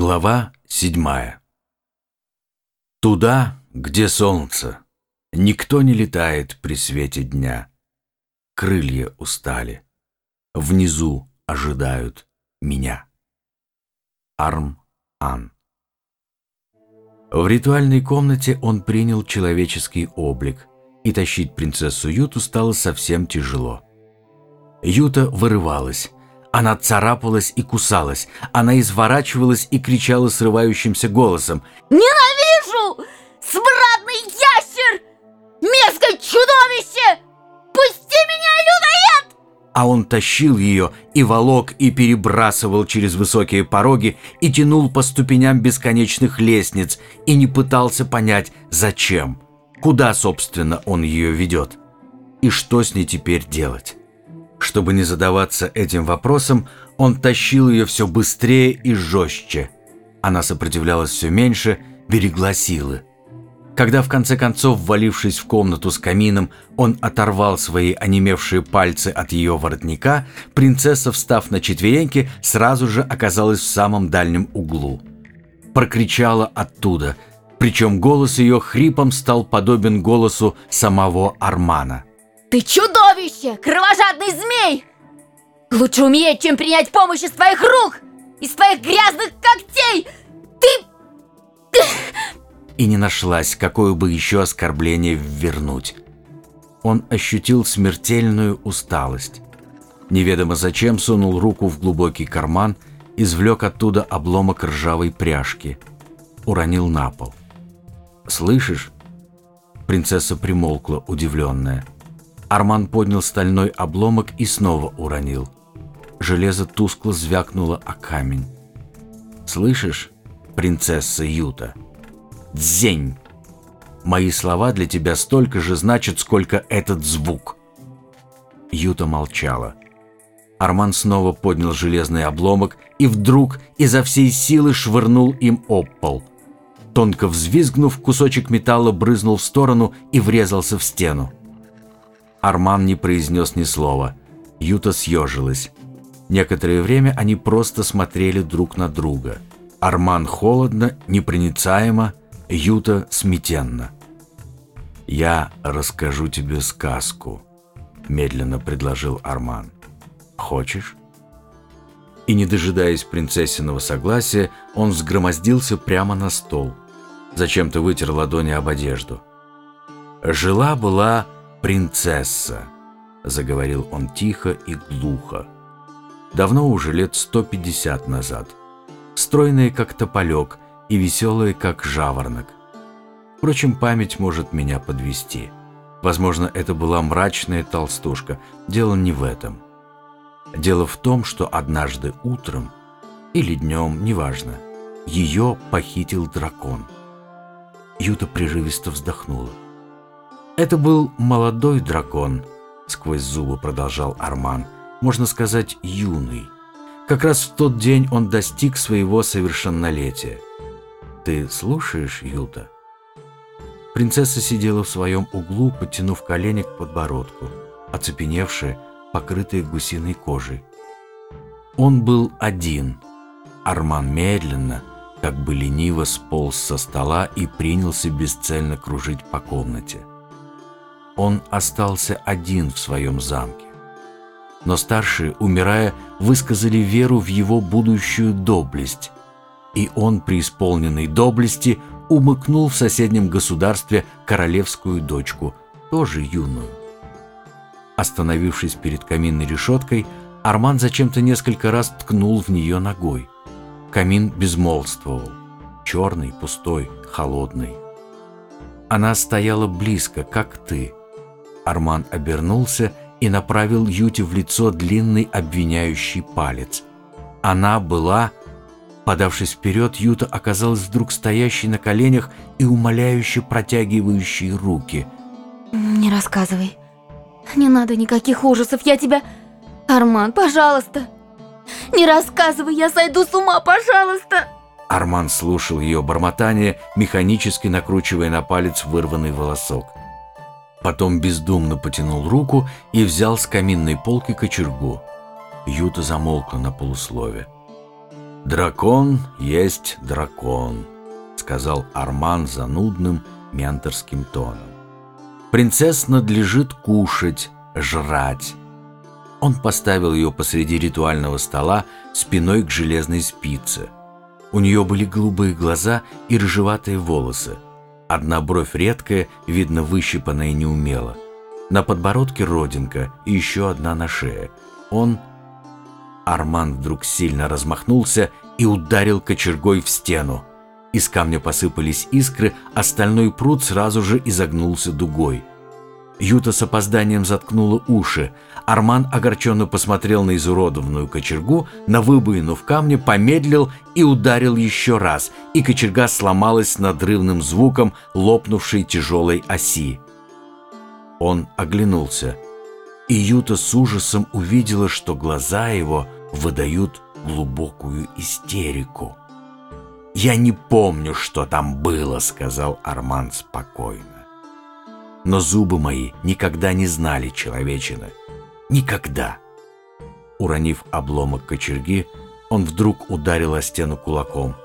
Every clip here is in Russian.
Глава седьмая Туда, где солнце, никто не летает при свете дня. Крылья устали, внизу ожидают меня. Арм-Ан В ритуальной комнате он принял человеческий облик, и тащить принцессу Юту стало совсем тяжело. Юта вырывалась, она царапалась и кусалась, она изворачивалась и кричала срывающимся голосом. «Ненавижу! Смрадный ящер! Мерзкое чудовище! Пусти меня, людоед!» А он тащил ее и волок, и перебрасывал через высокие пороги, и тянул по ступеням бесконечных лестниц, и не пытался понять, зачем, куда, собственно, он ее ведет, и что с ней теперь делать. Чтобы не задаваться этим вопросом, он тащил ее все быстрее и жестче. Она сопротивлялась все меньше, берегла силы. Когда в конце концов, ввалившись в комнату с камином, он оторвал свои онемевшие пальцы от ее воротника, принцесса, встав на четвереньки, сразу же оказалась в самом дальнем углу. Прокричала оттуда, причем голос ее хрипом стал подобен голосу самого Армана. Ты чудовище! Кровожадный змей! Лучше умереть, чем принять помощь из твоих рук! Из твоих грязных когтей! Ты... И не нашлась, какое бы еще оскорбление ввернуть. Он ощутил смертельную усталость. Неведомо зачем сунул руку в глубокий карман, извлек оттуда обломок ржавой пряжки. Уронил на пол. «Слышишь?» Принцесса примолкла, удивленная. Арман поднял стальной обломок и снова уронил. Железо тускло звякнуло о камень. «Слышишь, принцесса Юта? Дзень! Мои слова для тебя столько же значат, сколько этот звук!» Юта молчала. Арман снова поднял железный обломок и вдруг изо всей силы швырнул им об пол. Тонко взвизгнув, кусочек металла брызнул в сторону и врезался в стену. Арман не произнес ни слова. Юта съежилась. Некоторое время они просто смотрели друг на друга. Арман холодно, непроницаемо, Юта смятенно. «Я расскажу тебе сказку», — медленно предложил Арман. «Хочешь?» И, не дожидаясь принцессиного согласия, он взгромоздился прямо на стол. Зачем-то вытер ладони об одежду. Жила-была «Принцесса», — заговорил он тихо и глухо. Давно уже, лет 150 назад. Стройная, как тополек, и веселая, как жаворонок. Впрочем, память может меня подвести. Возможно, это была мрачная толстушка. Дело не в этом. Дело в том, что однажды утром или днем, неважно, ее похитил дракон. Юта прерывисто вздохнула. Это был молодой дракон, сквозь зубы продолжал Арман, можно сказать, юный. Как раз в тот день он достиг своего совершеннолетия. Ты слушаешь, Юта? Принцесса сидела в своем углу, подтянув колени к подбородку, оцепеневшая, покрытая гусиной кожей. Он был один. Арман медленно, как бы лениво сполз со стола и принялся бесцельно кружить по комнате он остался один в своем замке. Но старшие, умирая, высказали веру в его будущую доблесть, и он, преисполненный доблести, умыкнул в соседнем государстве королевскую дочку, тоже юную. Остановившись перед каминной решеткой, Арман зачем-то несколько раз ткнул в нее ногой. Камин безмолвствовал. Черный, пустой, холодный. Она стояла близко, как ты, Арман обернулся и направил Юте в лицо длинный обвиняющий палец. Она была... Подавшись вперед, Юта оказалась вдруг стоящей на коленях и умоляюще протягивающей руки. «Не рассказывай. Не надо никаких ужасов. Я тебя... Арман, пожалуйста. Не рассказывай, я сойду с ума, пожалуйста!» Арман слушал ее бормотание, механически накручивая на палец вырванный волосок. Потом бездумно потянул руку и взял с каминной полки кочергу. Юта замолкла на полуслове. «Дракон есть дракон», — сказал Арман занудным менторским тоном. «Принцесс надлежит кушать, жрать». Он поставил ее посреди ритуального стола спиной к железной спице. У нее были голубые глаза и рыжеватые волосы. Одна бровь редкая, видно выщипанная неумело. На подбородке родинка и еще одна на шее. Он Арман вдруг сильно размахнулся и ударил кочергой в стену. Из камня посыпались искры, остальной пруд сразу же изогнулся дугой. Юта с опозданием заткнула уши. Арман огорченно посмотрел на изуродованную кочергу, на выбоину в камне, помедлил и ударил еще раз, и кочерга сломалась надрывным звуком лопнувшей тяжелой оси. Он оглянулся, и Юта с ужасом увидела, что глаза его – выдают глубокую истерику. «Я не помню, что там было», — сказал Арман спокойно. «Но зубы мои никогда не знали человечины. Никогда». Уронив обломок кочерги, он вдруг ударил о стену кулаком.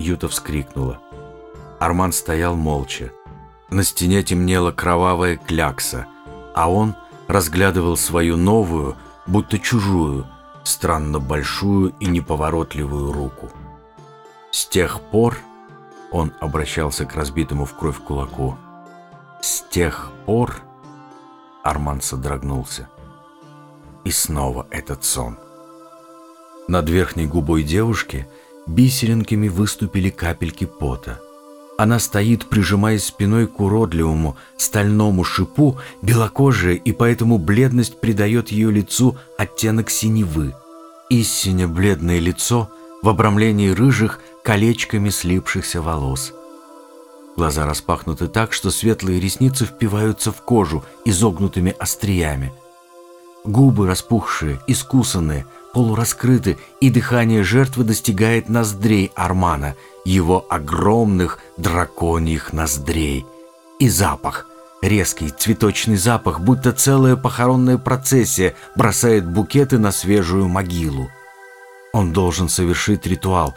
Юта вскрикнула. Арман стоял молча. На стене темнела кровавая клякса, а он разглядывал свою новую, будто чужую, странно большую и неповоротливую руку. С тех пор он обращался к разбитому в кровь кулаку. С тех пор Арман содрогнулся. И снова этот сон. Над верхней губой девушки бисеринками выступили капельки пота. Она стоит, прижимаясь спиной к уродливому стальному шипу, белокожая, и поэтому бледность придает ее лицу оттенок синевы. Истинно бледное лицо в обрамлении рыжих колечками слипшихся волос. Глаза распахнуты так, что светлые ресницы впиваются в кожу изогнутыми остриями. Губы распухшие, искусанные, полураскрыты, и дыхание жертвы достигает ноздрей Армана – его огромных драконьих ноздрей. И запах, резкий цветочный запах, будто целая похоронная процессия бросает букеты на свежую могилу. Он должен совершить ритуал.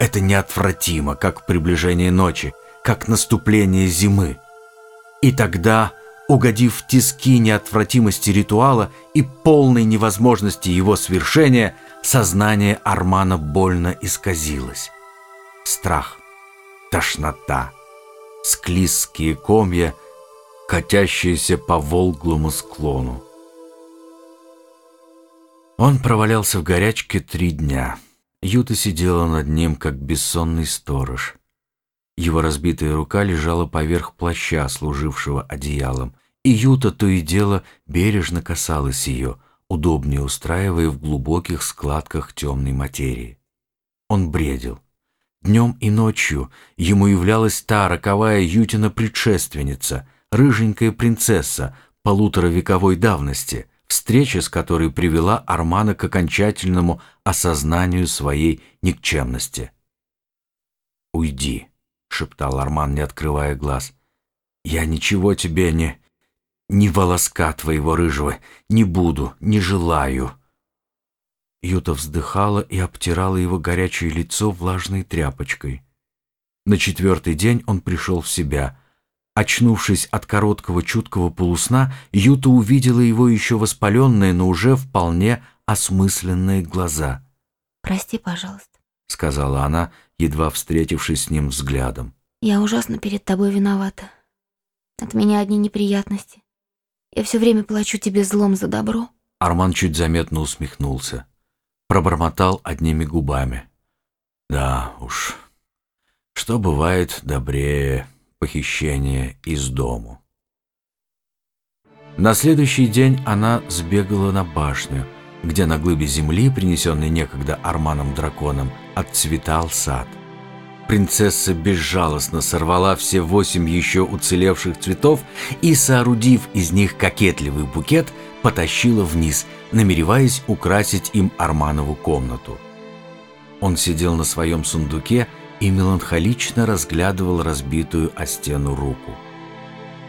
Это неотвратимо, как приближение ночи, как наступление зимы. И тогда, угодив в тиски неотвратимости ритуала и полной невозможности его свершения, сознание Армана больно исказилось страх, тошнота, склизкие комья, катящиеся по волглому склону. Он провалялся в горячке три дня. Юта сидела над ним, как бессонный сторож. Его разбитая рука лежала поверх плаща, служившего одеялом, и Юта то и дело бережно касалась ее, удобнее устраивая в глубоких складках темной материи. Он бредил. Днем и ночью ему являлась та роковая Ютина предшественница, рыженькая принцесса полуторавековой давности, встреча с которой привела Армана к окончательному осознанию своей никчемности. «Уйди», — шептал Арман, не открывая глаз. «Я ничего тебе не... ни волоска твоего рыжего не буду, не желаю». Юта вздыхала и обтирала его горячее лицо влажной тряпочкой. На четвертый день он пришел в себя. Очнувшись от короткого чуткого полусна, Юта увидела его еще воспаленные, но уже вполне осмысленные глаза. «Прости, пожалуйста», — сказала она, едва встретившись с ним взглядом. «Я ужасно перед тобой виновата. От меня одни неприятности. Я все время плачу тебе злом за добро». Арман чуть заметно усмехнулся пробормотал одними губами. Да уж, что бывает добрее похищения из дому. На следующий день она сбегала на башню, где на глыбе земли, принесенной некогда Арманом-драконом, отцветал сад. Принцесса безжалостно сорвала все восемь еще уцелевших цветов и, соорудив из них кокетливый букет, потащила вниз, намереваясь украсить им Арманову комнату. Он сидел на своем сундуке и меланхолично разглядывал разбитую о стену руку.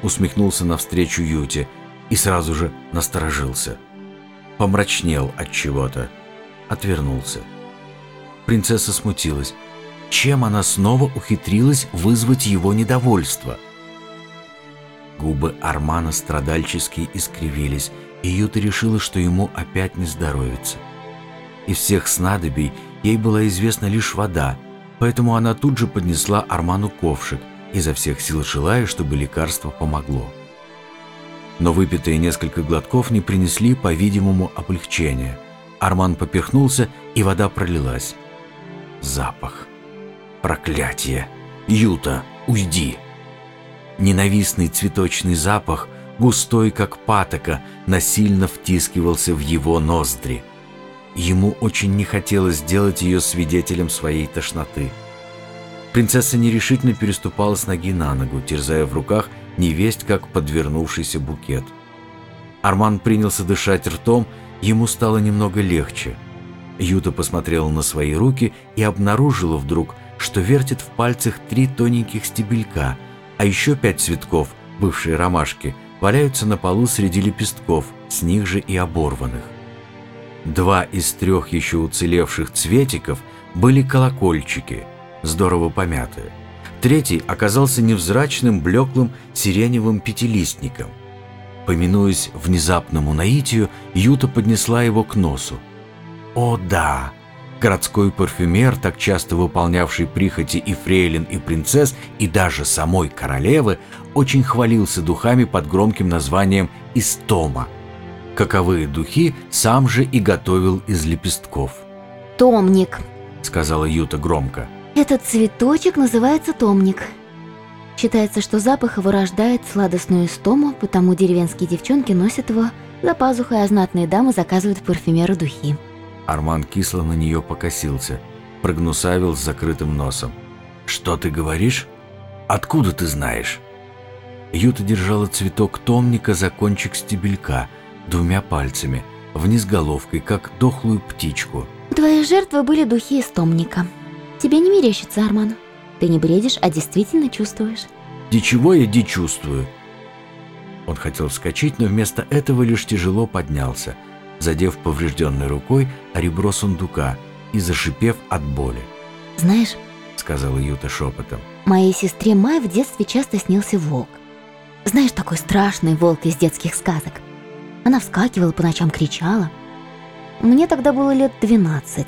Усмехнулся навстречу Юте и сразу же насторожился. Помрачнел от чего-то, отвернулся. Принцесса смутилась. Чем она снова ухитрилась вызвать его недовольство? Губы Армана страдальчески искривились, и Юта решила, что ему опять не здоровится. Из всех снадобий ей была известна лишь вода, поэтому она тут же поднесла Арману ковшик, изо всех сил желая, чтобы лекарство помогло. Но выпитые несколько глотков не принесли, по-видимому, облегчения. Арман поперхнулся, и вода пролилась. Запах. Проклятие! Юта, уйди! Ненавистный цветочный запах, густой как патока, насильно втискивался в его ноздри. Ему очень не хотелось сделать ее свидетелем своей тошноты. Принцесса нерешительно переступала с ноги на ногу, терзая в руках невесть как подвернувшийся букет. Арман принялся дышать ртом, ему стало немного легче. Юта посмотрела на свои руки и обнаружила вдруг, что вертит в пальцах три тоненьких стебелька, а еще пять цветков, бывшие ромашки, валяются на полу среди лепестков, с них же и оборванных. Два из трех еще уцелевших цветиков были колокольчики, здорово помятые. Третий оказался невзрачным, блеклым сиреневым пятилистником. Поминуясь внезапному наитию, Юта поднесла его к носу. О да! Городской парфюмер, так часто выполнявший прихоти и фрейлин, и принцесс, и даже самой королевы, очень хвалился духами под громким названием «Истома», Каковые духи сам же и готовил из лепестков. «Томник», — сказала Юта громко. «Этот цветочек называется томник. Считается, что запах его рождает сладостную стому, потому деревенские девчонки носят его за пазухой, а знатные дамы заказывают парфюмеру духи». Арман кисло на нее покосился, прогнусавил с закрытым носом. «Что ты говоришь? Откуда ты знаешь?» Юта держала цветок томника за кончик стебелька — двумя пальцами, вниз головкой, как дохлую птичку. Твои жертвы были духи из томника. Тебе не мерещится, Арман. Ты не бредишь, а действительно чувствуешь. Дичего я ди чувствую. Он хотел вскочить, но вместо этого лишь тяжело поднялся, задев поврежденной рукой о ребро сундука и зашипев от боли. «Знаешь, — сказала Юта шепотом, — моей сестре Май в детстве часто снился волк. Знаешь, такой страшный волк из детских сказок. Она вскакивала по ночам, кричала. Мне тогда было лет 12.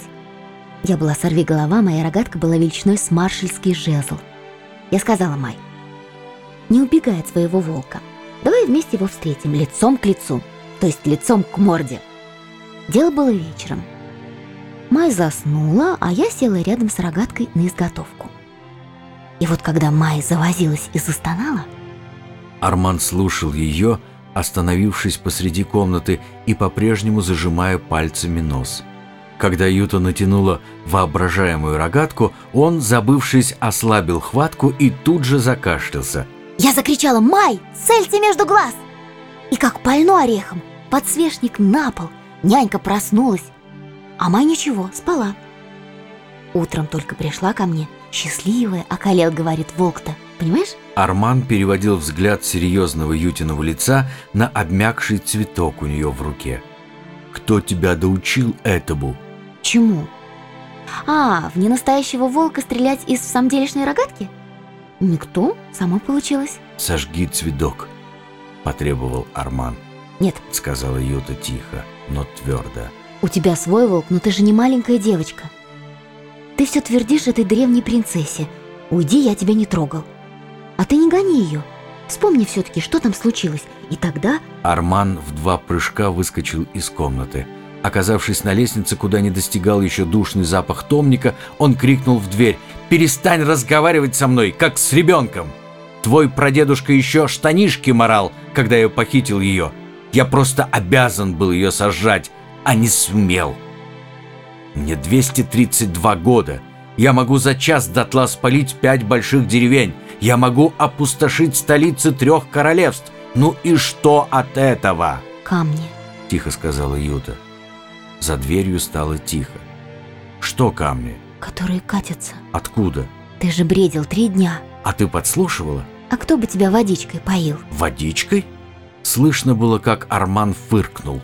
Я была сорви голова, моя рогатка была величиной с маршальский жезл. Я сказала Май, не убегай от своего волка. Давай вместе его встретим, лицом к лицу, то есть лицом к морде. Дело было вечером. Май заснула, а я села рядом с рогаткой на изготовку. И вот когда Май завозилась и застонала... Арман слушал ее, остановившись посреди комнаты и по-прежнему зажимая пальцами нос. Когда Юта натянула воображаемую рогатку, он, забывшись, ослабил хватку и тут же закашлялся. Я закричала «Май, цельте между глаз!» И как пальну орехом, подсвечник на пол, нянька проснулась. А Май ничего, спала. Утром только пришла ко мне, счастливая, околел, говорит волк-то, понимаешь? Арман переводил взгляд серьезного Ютиного лица на обмякший цветок у нее в руке. «Кто тебя доучил этому?» «Чему?» «А, в ненастоящего волка стрелять из самделишной рогатки?» «Никто, само получилось». «Сожги цветок», — потребовал Арман. «Нет», — сказала Юта тихо, но твердо. «У тебя свой волк, но ты же не маленькая девочка. Ты все твердишь этой древней принцессе. Уйди, я тебя не трогал. А ты не гони ее. Вспомни все-таки, что там случилось. И тогда... Арман в два прыжка выскочил из комнаты. Оказавшись на лестнице, куда не достигал еще душный запах томника, он крикнул в дверь «Перестань разговаривать со мной, как с ребенком! Твой прадедушка еще штанишки морал, когда я похитил ее. Я просто обязан был ее сожрать, а не смел. Мне 232 года. Я могу за час дотла спалить пять больших деревень. Я могу опустошить столицы трех королевств. Ну и что от этого? Камни, тихо сказала Юта. За дверью стало тихо. Что камни? Которые катятся. Откуда? Ты же бредил три дня. А ты подслушивала? А кто бы тебя водичкой поил? Водичкой? Слышно было, как Арман фыркнул.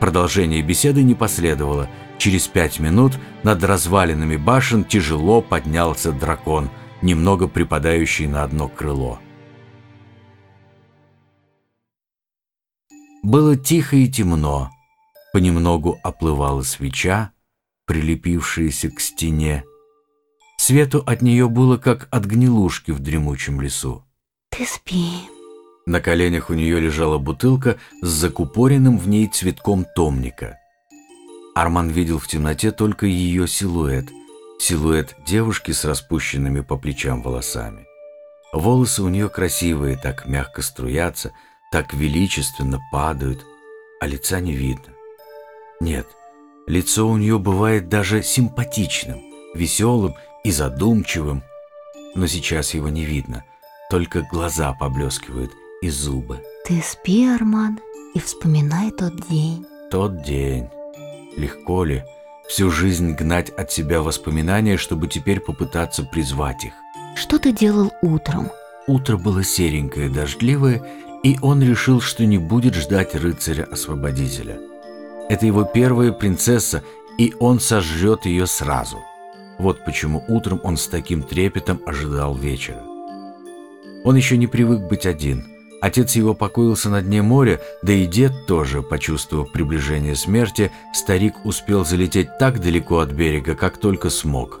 Продолжение беседы не последовало. Через пять минут над развалинами башен тяжело поднялся дракон, немного припадающий на одно крыло. Было тихо и темно. Понемногу оплывала свеча, прилепившаяся к стене. Свету от нее было, как от гнилушки в дремучем лесу. Ты спи. На коленях у нее лежала бутылка с закупоренным в ней цветком томника. Арман видел в темноте только ее силуэт. Силуэт девушки с распущенными по плечам волосами. Волосы у нее красивые, так мягко струятся, так величественно падают, а лица не видно. Нет, лицо у нее бывает даже симпатичным, веселым и задумчивым, но сейчас его не видно, только глаза поблескивают и зубы. Ты спи, Арман, и вспоминай тот день. Тот день. Легко ли всю жизнь гнать от себя воспоминания, чтобы теперь попытаться призвать их? Что ты делал утром? Утро было серенькое, дождливое, и он решил, что не будет ждать рыцаря-освободителя. Это его первая принцесса, и он сожжет ее сразу. Вот почему утром он с таким трепетом ожидал вечера. Он еще не привык быть один. Отец его покоился на дне моря, да и дед тоже, почувствовав приближение смерти, старик успел залететь так далеко от берега, как только смог.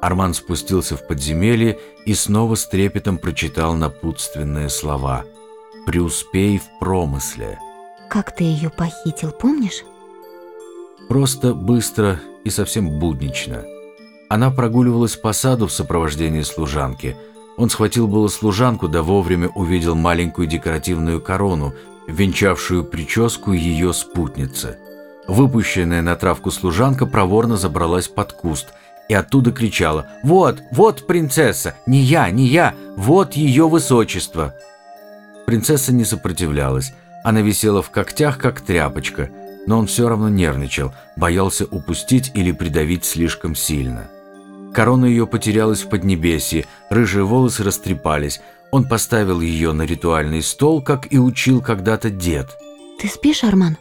Арман спустился в подземелье и снова с трепетом прочитал напутственные слова – преуспей в промысле. Как ты ее похитил, помнишь? Просто, быстро и совсем буднично. Она прогуливалась по саду в сопровождении служанки. Он схватил было служанку, да вовремя увидел маленькую декоративную корону, венчавшую прическу ее спутницы. Выпущенная на травку служанка проворно забралась под куст и оттуда кричала «Вот, вот принцесса! Не я, не я! Вот ее высочество!» Принцесса не сопротивлялась. Она висела в когтях, как тряпочка, но он все равно нервничал, боялся упустить или придавить слишком сильно. Корона ее потерялась в поднебесье, рыжие волосы растрепались. Он поставил ее на ритуальный стол, как и учил когда-то дед. «Ты спишь, Арман?»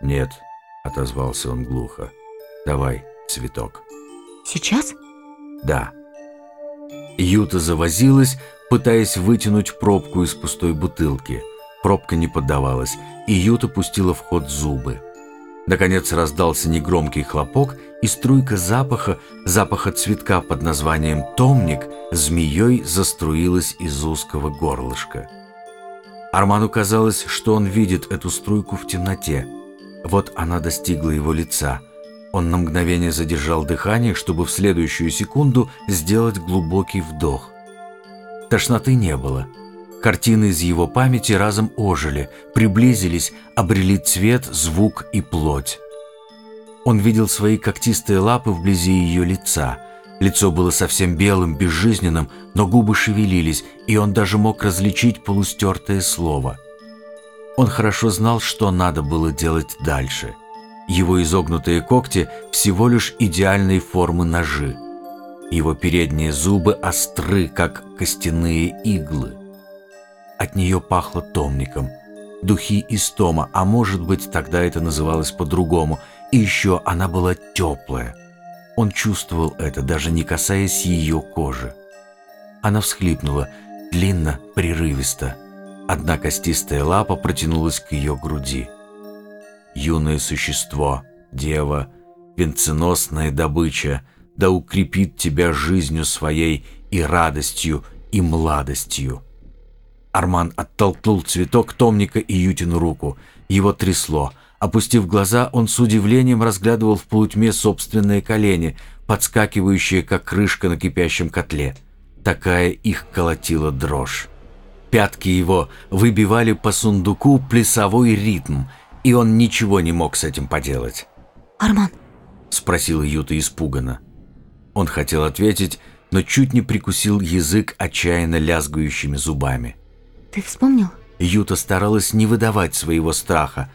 «Нет», — отозвался он глухо. «Давай, цветок». «Сейчас?» «Да». Юта завозилась, пытаясь вытянуть пробку из пустой бутылки. Пробка не поддавалась, и Юта пустила в ход зубы. Наконец раздался негромкий хлопок, и струйка запаха, запаха цветка под названием «томник», змеей заструилась из узкого горлышка. Арману казалось, что он видит эту струйку в темноте. Вот она достигла его лица. Он на мгновение задержал дыхание, чтобы в следующую секунду сделать глубокий вдох. Тошноты не было. Картины из его памяти разом ожили, приблизились, обрели цвет, звук и плоть. Он видел свои когтистые лапы вблизи ее лица. Лицо было совсем белым, безжизненным, но губы шевелились, и он даже мог различить полустертое слово. Он хорошо знал, что надо было делать дальше. Его изогнутые когти всего лишь идеальной формы ножи. Его передние зубы остры, как костяные иглы. От нее пахло томником. Духи из тома, а может быть, тогда это называлось по-другому. И еще она была теплая. Он чувствовал это, даже не касаясь ее кожи. Она всхлипнула, длинно, прерывисто. Одна костистая лапа протянулась к ее груди. Юное существо, дева, венценосная добыча — да укрепит тебя жизнью своей и радостью, и младостью». Арман оттолкнул цветок томника и Ютину руку. Его трясло. Опустив глаза, он с удивлением разглядывал в полутьме собственные колени, подскакивающие, как крышка на кипящем котле. Такая их колотила дрожь. Пятки его выбивали по сундуку плясовой ритм, и он ничего не мог с этим поделать. «Арман?» — спросила Юта испуганно. Он хотел ответить, но чуть не прикусил язык отчаянно лязгающими зубами. «Ты вспомнил?» Юта старалась не выдавать своего страха.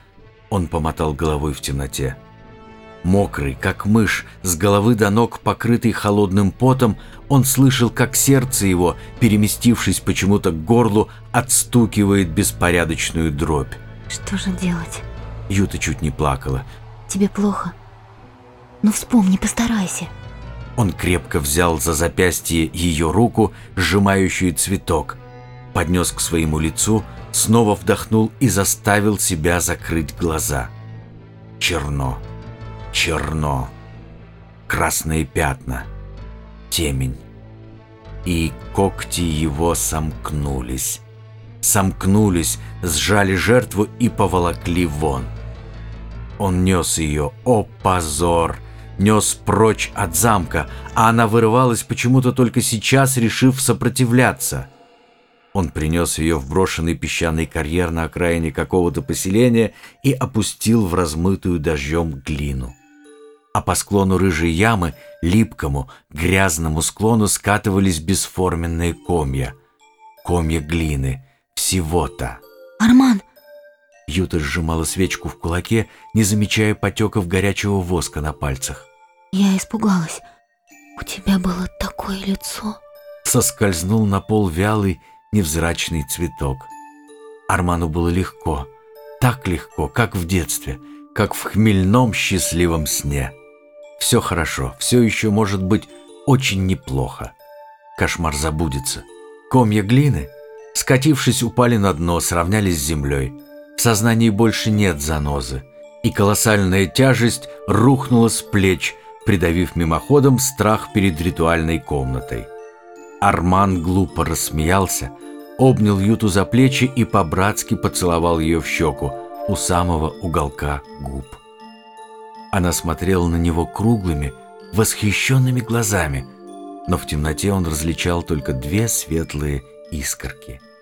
Он помотал головой в темноте. Мокрый, как мышь, с головы до ног покрытый холодным потом, он слышал, как сердце его, переместившись почему-то к горлу, отстукивает беспорядочную дробь. «Что же делать?» Юта чуть не плакала. «Тебе плохо?» Ну вспомни, постарайся. Он крепко взял за запястье ее руку, сжимающую цветок, поднес к своему лицу, снова вдохнул и заставил себя закрыть глаза. Черно, черно, красные пятна, темень. И когти его сомкнулись. Сомкнулись, сжали жертву и поволокли вон. Он нес ее, о позор! Нес прочь от замка, а она вырывалась почему-то только сейчас, решив сопротивляться. Он принес ее в брошенный песчаный карьер на окраине какого-то поселения и опустил в размытую дождем глину. А по склону рыжей ямы, липкому, грязному склону скатывались бесформенные комья. Комья глины. Всего-то. Арман! Юта сжимала свечку в кулаке, не замечая потеков горячего воска на пальцах. Я испугалась. У тебя было такое лицо. Соскользнул на пол вялый, невзрачный цветок. Арману было легко, так легко, как в детстве, как в хмельном счастливом сне. Все хорошо, все еще может быть очень неплохо. Кошмар забудется. Комья глины, скатившись, упали на дно, сравнялись с землей. В сознании больше нет занозы, и колоссальная тяжесть рухнула с плеч, придавив мимоходом страх перед ритуальной комнатой. Арман глупо рассмеялся, обнял Юту за плечи и по-братски поцеловал ее в щеку у самого уголка губ. Она смотрела на него круглыми, восхищенными глазами, но в темноте он различал только две светлые искорки –